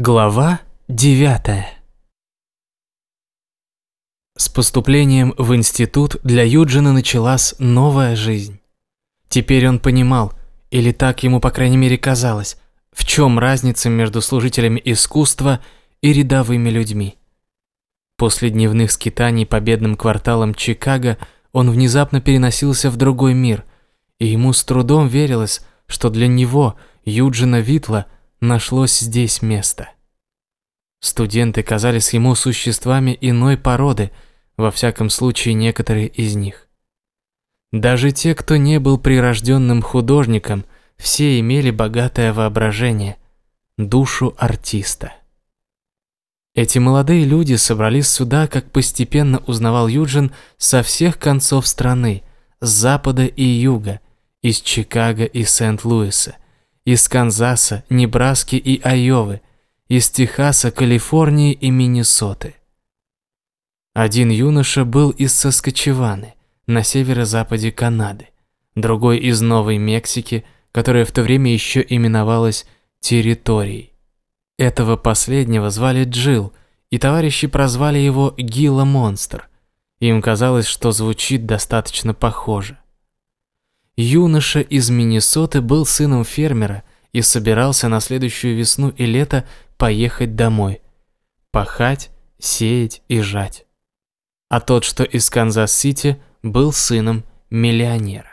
Глава 9 С поступлением в институт для Юджина началась новая жизнь. Теперь он понимал, или так ему по крайней мере казалось, в чем разница между служителями искусства и рядовыми людьми. После дневных скитаний по бедным кварталам Чикаго он внезапно переносился в другой мир, и ему с трудом верилось, что для него, Юджина Витла, нашлось здесь место. Студенты казались ему существами иной породы, во всяком случае некоторые из них. Даже те, кто не был прирожденным художником, все имели богатое воображение, душу артиста. Эти молодые люди собрались сюда, как постепенно узнавал Юджин, со всех концов страны, с запада и юга, из Чикаго и Сент-Луиса, из Канзаса, Небраски и Айовы, из Техаса, Калифорнии и Миннесоты. Один юноша был из Соскочеваны, на северо-западе Канады, другой из Новой Мексики, которая в то время еще именовалась территорией. Этого последнего звали Джил, и товарищи прозвали его Гила Монстр. Им казалось, что звучит достаточно похоже. Юноша из Миннесоты был сыном фермера и собирался на следующую весну и лето поехать домой. Пахать, сеять и жать. А тот, что из Канзас-Сити, был сыном миллионера.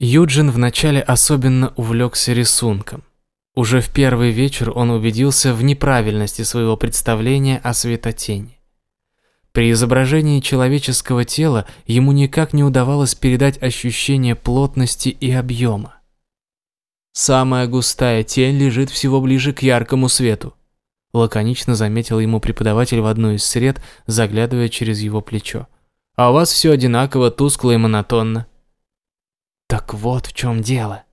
Юджин вначале особенно увлекся рисунком. Уже в первый вечер он убедился в неправильности своего представления о светотени. При изображении человеческого тела ему никак не удавалось передать ощущение плотности и объема. «Самая густая тень лежит всего ближе к яркому свету», лаконично заметил ему преподаватель в одну из сред, заглядывая через его плечо. «А у вас все одинаково тускло и монотонно». «Так вот в чем дело»,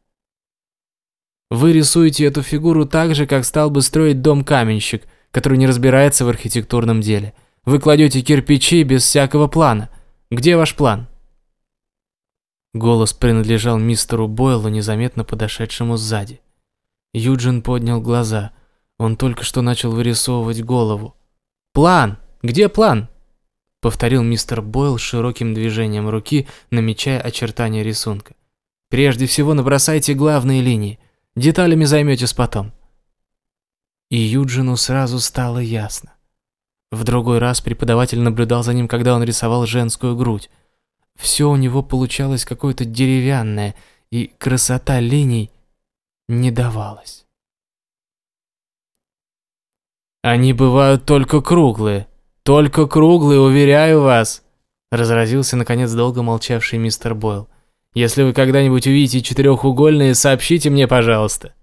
вы рисуете эту фигуру так же, как стал бы строить дом каменщик, который не разбирается в архитектурном деле. Вы кладете кирпичи без всякого плана. Где ваш план? Голос принадлежал мистеру Бойлу, незаметно подошедшему сзади. Юджин поднял глаза. Он только что начал вырисовывать голову. «План! Где план?» Повторил мистер Бойл широким движением руки, намечая очертания рисунка. «Прежде всего набросайте главные линии. Деталями займетесь потом». И Юджину сразу стало ясно. В другой раз преподаватель наблюдал за ним, когда он рисовал женскую грудь. Все у него получалось какое-то деревянное, и красота линий не давалась. «Они бывают только круглые, только круглые, уверяю вас!» Разразился, наконец, долго молчавший мистер Бойл. Если вы когда-нибудь увидите четырехугольные, сообщите мне, пожалуйста».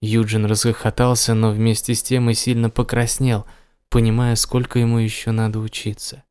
Юджин расхохотался, но вместе с тем и сильно покраснел, понимая, сколько ему еще надо учиться.